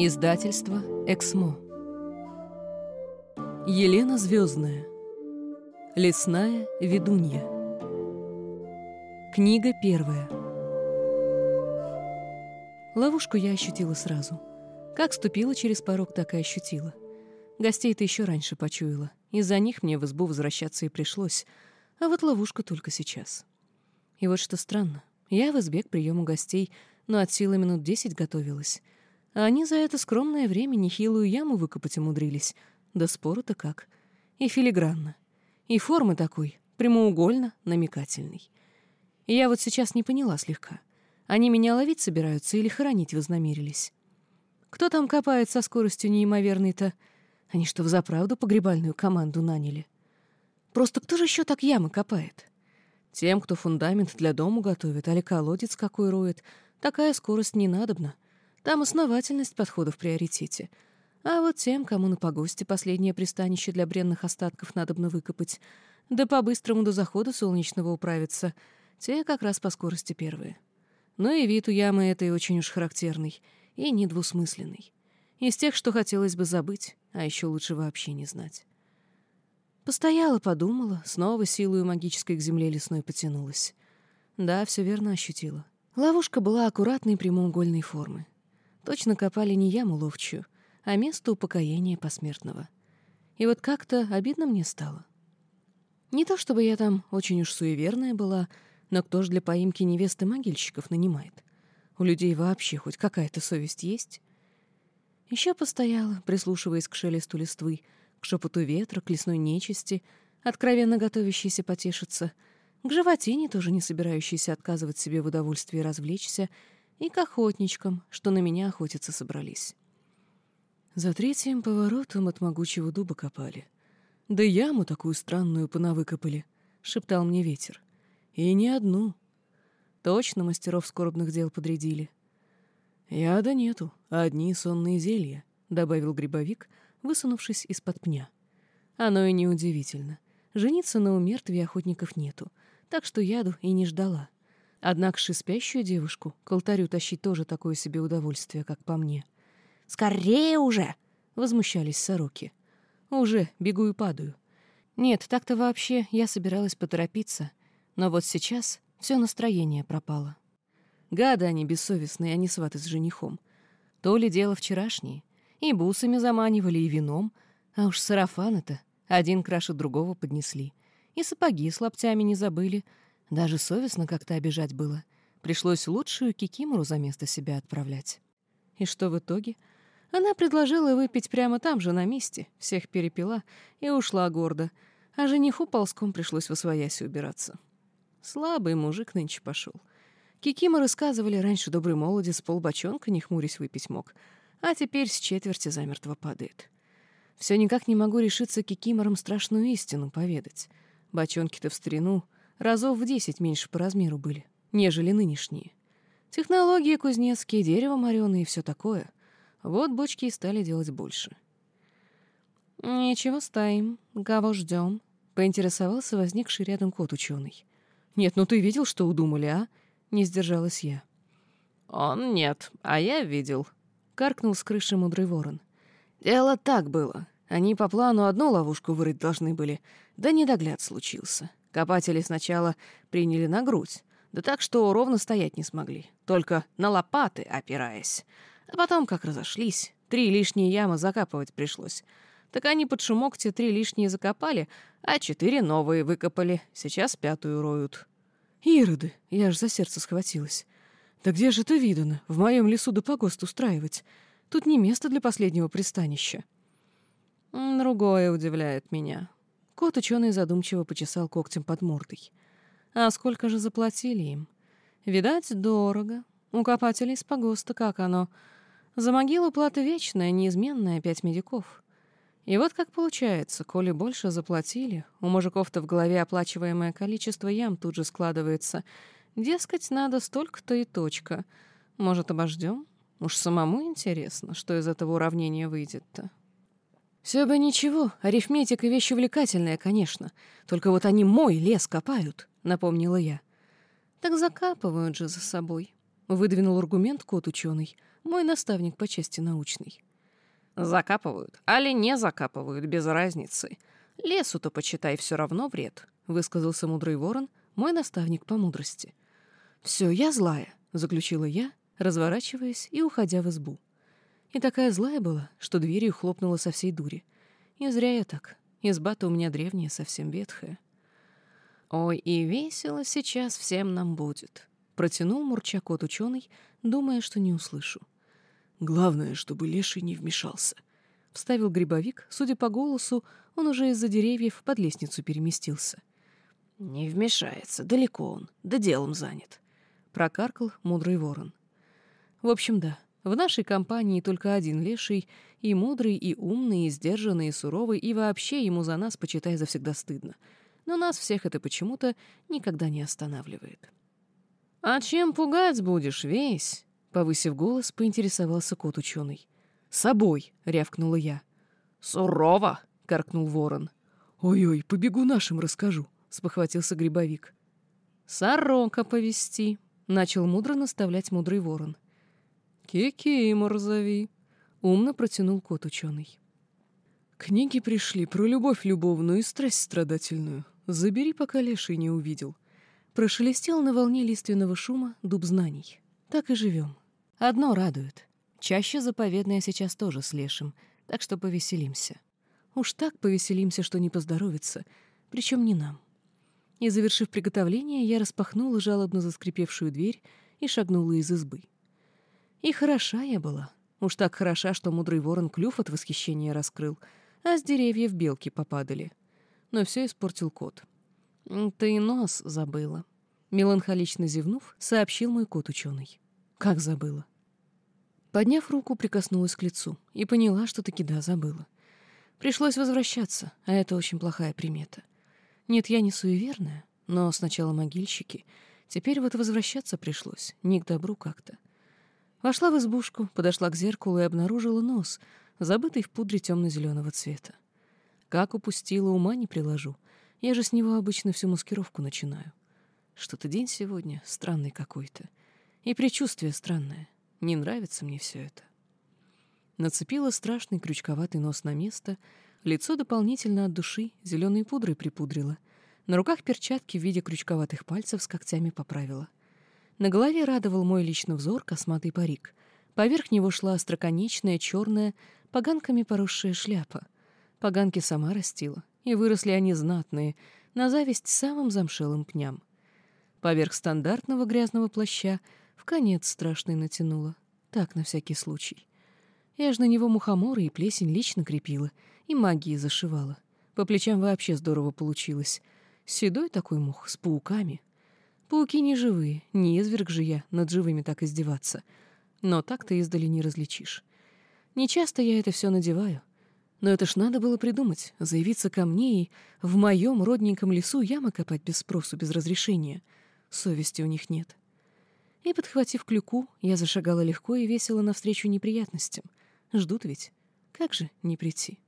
Издательство «Эксмо». Елена Звездная. Лесная ведунья. Книга первая. Ловушку я ощутила сразу. Как ступила через порог, так и ощутила. Гостей-то еще раньше почуяла. Из-за них мне в избу возвращаться и пришлось. А вот ловушка только сейчас. И вот что странно. Я в избе к приему гостей, но от силы минут десять готовилась — а они за это скромное время нехилую яму выкопать умудрились. Да спору-то как. И филигранно. И формы такой, прямоугольно, намекательный. Я вот сейчас не поняла слегка. Они меня ловить собираются или хоронить вознамерились? Кто там копает со скоростью неимоверной-то? Они что, взаправду погребальную команду наняли? Просто кто же еще так ямы копает? Тем, кто фундамент для дома готовит, али колодец какой роет, такая скорость не надобна — там основательность подхода в приоритете. А вот тем, кому на погосте последнее пристанище для бренных остатков надобно выкопать, да по-быстрому до захода солнечного управиться, те как раз по скорости первые. Но и вид у ямы этой очень уж характерный и недвусмысленный. Из тех, что хотелось бы забыть, а еще лучше вообще не знать. Постояла, подумала, снова силою магической к земле лесной потянулась. Да, все верно ощутила. Ловушка была аккуратной прямоугольной формы. Точно копали не яму ловчую, а место упокоения посмертного. И вот как-то обидно мне стало. Не то чтобы я там очень уж суеверная была, но кто ж для поимки невесты могильщиков нанимает? У людей вообще хоть какая-то совесть есть? Еще постояла, прислушиваясь к шелесту листвы, к шепоту ветра, к лесной нечисти, откровенно готовящейся потешиться, к животине, тоже не собирающейся отказывать себе в удовольствии развлечься и к охотничкам, что на меня охотиться собрались. За третьим поворотом от могучего дуба копали. Да яму такую странную понавыкопали, — шептал мне ветер. И не одну. Точно мастеров скорбных дел подрядили. Яда нету, одни сонные зелья, — добавил грибовик, высунувшись из-под пня. Оно и неудивительно. Жениться на умертве охотников нету, так что яду и не ждала. Однако спящую девушку к алтарю тащить тоже такое себе удовольствие, как по мне. «Скорее уже!» — возмущались сороки. «Уже, бегу и падаю». Нет, так-то вообще я собиралась поторопиться, но вот сейчас все настроение пропало. Гады они бессовестные, а не сваты с женихом. То ли дело вчерашнее. И бусами заманивали, и вином, а уж сарафаны-то один краше другого поднесли. И сапоги с лаптями не забыли — даже совестно как-то обижать было. Пришлось лучшую кикимору за место себя отправлять. И что в итоге? Она предложила выпить прямо там же, на месте, всех перепила и ушла гордо, а жениху ползком пришлось в освоясь убираться. Слабый мужик нынче пошел. Кикиморы сказывали, раньше добрый молодец полбочонка не хмурясь выпить мог, а теперь с четверти замертво падает. Все никак не могу решиться кикиморам страшную истину поведать. Бочонки-то в старину разов в десять меньше по размеру были, нежели нынешние. Технологии кузнецкие, дерево морёное и все такое. Вот бочки и стали делать больше. «Ничего стоим, кого ждем? поинтересовался возникший рядом кот ученый. «Нет, ну ты видел, что удумали, а?» — не сдержалась я. «Он нет, а я видел», — каркнул с крыши мудрый ворон. «Дело так было. Они по плану одну ловушку вырыть должны были, да недогляд случился. Копатели сначала приняли на грудь, да так, что ровно стоять не смогли, только на лопаты опираясь. А потом, как разошлись, три лишние ямы закапывать пришлось. Так они под шумок те три лишние закопали, а четыре новые выкопали, сейчас пятую роют. Ироды, я ж за сердце схватилась. Да где же это видано, в моем лесу да погост устраивать? Тут не место для последнего пристанища. Другое удивляет меня. Кот ученый задумчиво почесал когтем под мордой. А сколько же заплатили им? Видать, дорого. У копателей с погоста как оно? За могилу плата вечная, неизменная, пять медиков. И вот как получается, коли больше заплатили, у мужиков-то в голове оплачиваемое количество ям тут же складывается. Дескать, надо столько-то и точка. Может, обождем? Уж самому интересно, что из этого уравнения выйдет-то. Все бы ничего, арифметика — вещь увлекательная, конечно. Только вот они мой лес копают, — напомнила я. Так закапывают же за собой. Выдвинул аргумент кот-ученый, мой наставник по части научной. Закапывают, али не закапывают, без разницы. Лесу-то, почитай, все равно вред, высказался мудрый ворон, мой наставник по мудрости. Все, я злая, заключила я, разворачиваясь и уходя в избу. И такая злая была, что дверью хлопнула со всей дури. И зря я так. Изба-то у меня древняя, совсем ветхая. «Ой, и весело сейчас всем нам будет», — протянул мурча кот ученый, думая, что не услышу. «Главное, чтобы леший не вмешался», — вставил грибовик. Судя по голосу, он уже из-за деревьев под лестницу переместился. «Не вмешается, далеко он, да делом занят», — прокаркал мудрый ворон. В общем, да, в нашей компании только один леший, и мудрый, и умный, и сдержанный, и суровый, и вообще ему за нас, почитай, завсегда стыдно. Но нас всех это почему-то никогда не останавливает. «А чем пугать будешь, весь?» Повысив голос, поинтересовался кот-ученый. «Собой!» — рявкнула я. «Сурово!» — каркнул ворон. «Ой-ой, побегу нашим расскажу!» — спохватился грибовик. «Сорока повести!» — начал мудро наставлять мудрый ворон. «Кикимор зови!» — умно протянул кот-ученый. «Книги пришли про любовь любовную и страсть страдательную. Забери, пока леший не увидел». Прошелестел на волне лиственного шума дуб знаний. Так и живем. Одно радует. Чаще заповедное сейчас тоже с лешим, так что повеселимся. Уж так повеселимся, что не поздоровится, причем не нам. И, завершив приготовление, я распахнула жалобно заскрипевшую дверь и шагнула из избы. И хороша я была. Уж так хороша, что мудрый ворон клюв от восхищения раскрыл, а с деревьев белки попадали. Но все испортил кот. «Ты нос забыла», Меланхолично зевнув, сообщил мой кот-ученый. Как забыла? Подняв руку, прикоснулась к лицу и поняла, что таки да, забыла. Пришлось возвращаться, а это очень плохая примета. Нет, я не суеверная, но сначала могильщики. Теперь вот возвращаться пришлось, не к добру как-то. Вошла в избушку, подошла к зеркалу и обнаружила нос, забытый в пудре темно-зеленого цвета. Как упустила, ума не приложу. Я же с него обычно всю маскировку начинаю. Что-то день сегодня странный какой-то. И предчувствие странное. Не нравится мне все это. Нацепила страшный крючковатый нос на место, лицо дополнительно от души зеленой пудрой припудрила. На руках перчатки в виде крючковатых пальцев с когтями поправила. На голове радовал мой личный взор косматый парик. Поверх него шла остроконечная, черная, поганками поросшая шляпа. Поганки сама растила, и выросли они знатные, на зависть самым замшелым пням. Поверх стандартного грязного плаща в конец страшный натянула. Так, на всякий случай. Я ж на него мухоморы и плесень лично крепила, и магии зашивала. По плечам вообще здорово получилось. Седой такой мух, с пауками. Пауки не живые, не изверг же я над живыми так издеваться. Но так-то издали не различишь. Не часто я это все надеваю. Но это ж надо было придумать, заявиться ко мне и в моем родненьком лесу ямы копать без спросу, без разрешения — совести у них нет. И, подхватив клюку, я зашагала легко и весело навстречу неприятностям. Ждут ведь. Как же не прийти?